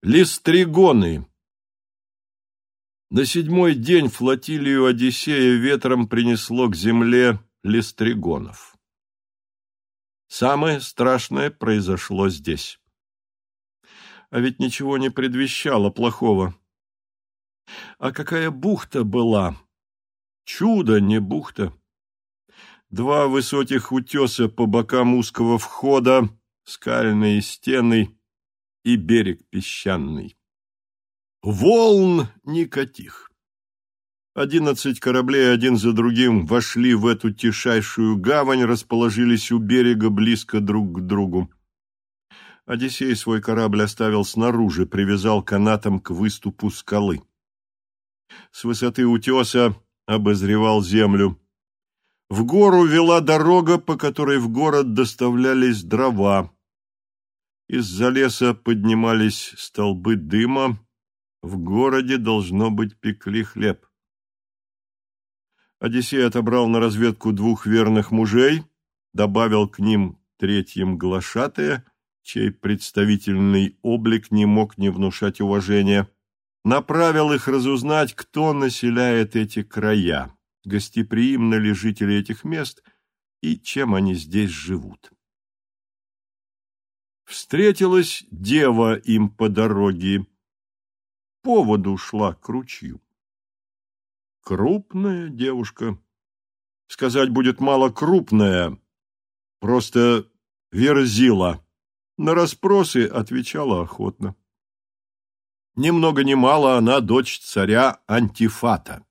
Листригоны На седьмой день флотилию Одиссея ветром принесло к земле листригонов. Самое страшное произошло здесь. А ведь ничего не предвещало плохого. А какая бухта была! Чудо, не бухта! Два высоких утеса по бокам узкого входа, скальные стены — и берег песчаный. Волн никаких. Одиннадцать кораблей один за другим вошли в эту тишайшую гавань, расположились у берега близко друг к другу. Одиссей свой корабль оставил снаружи, привязал канатом к выступу скалы. С высоты утеса обозревал землю. В гору вела дорога, по которой в город доставлялись дрова. Из-за леса поднимались столбы дыма. В городе, должно быть, пекли хлеб. Одиссей отобрал на разведку двух верных мужей, добавил к ним третьим глашатая, чей представительный облик не мог не внушать уважения, направил их разузнать, кто населяет эти края, гостеприимны ли жители этих мест и чем они здесь живут. Встретилась дева им по дороге, по воду шла к ручью. Крупная девушка, сказать будет мало крупная, просто верзила. На расспросы отвечала охотно. Ни много ни мало она дочь царя Антифата.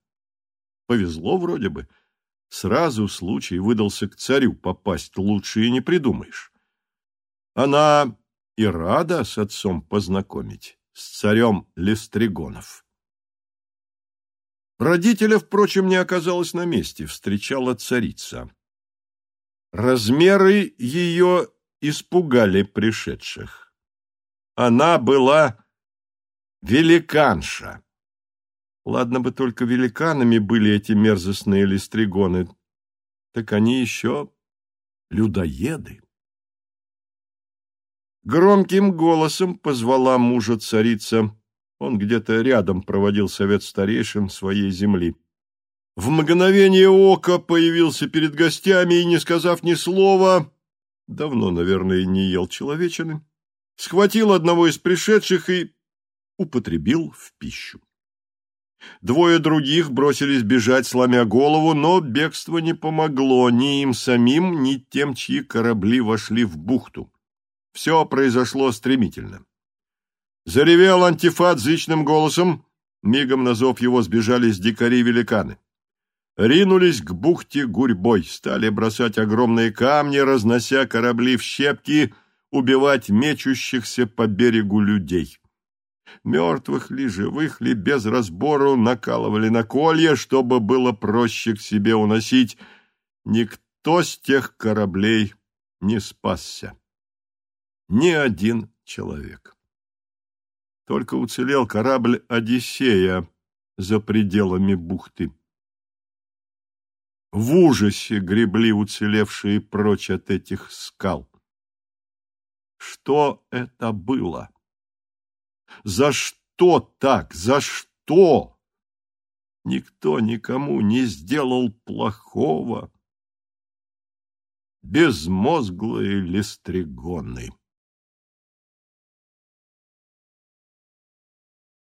Повезло вроде бы. Сразу случай выдался к царю попасть, лучше и не придумаешь. Она и рада с отцом познакомить, с царем Листригонов. Родителя, впрочем, не оказалось на месте, встречала царица. Размеры ее испугали пришедших. Она была великанша. Ладно бы только великанами были эти мерзостные листригоны, так они еще людоеды. Громким голосом позвала мужа царица. Он где-то рядом проводил совет старейшин своей земли. В мгновение ока появился перед гостями и, не сказав ни слова, давно, наверное, не ел человечины, схватил одного из пришедших и употребил в пищу. Двое других бросились бежать, сломя голову, но бегство не помогло ни им самим, ни тем, чьи корабли вошли в бухту. Все произошло стремительно. Заревел антифат зычным голосом, мигом на зов его сбежались дикари-великаны. Ринулись к бухте гурьбой, стали бросать огромные камни, разнося корабли в щепки, убивать мечущихся по берегу людей. Мертвых ли, живых ли, без разбору накалывали на колья, чтобы было проще к себе уносить. Никто с тех кораблей не спасся ни один человек. Только уцелел корабль «Одиссея» за пределами бухты. В ужасе гребли уцелевшие прочь от этих скал. Что это было? За что так? За что? Никто никому не сделал плохого. Безмозглые листригоны.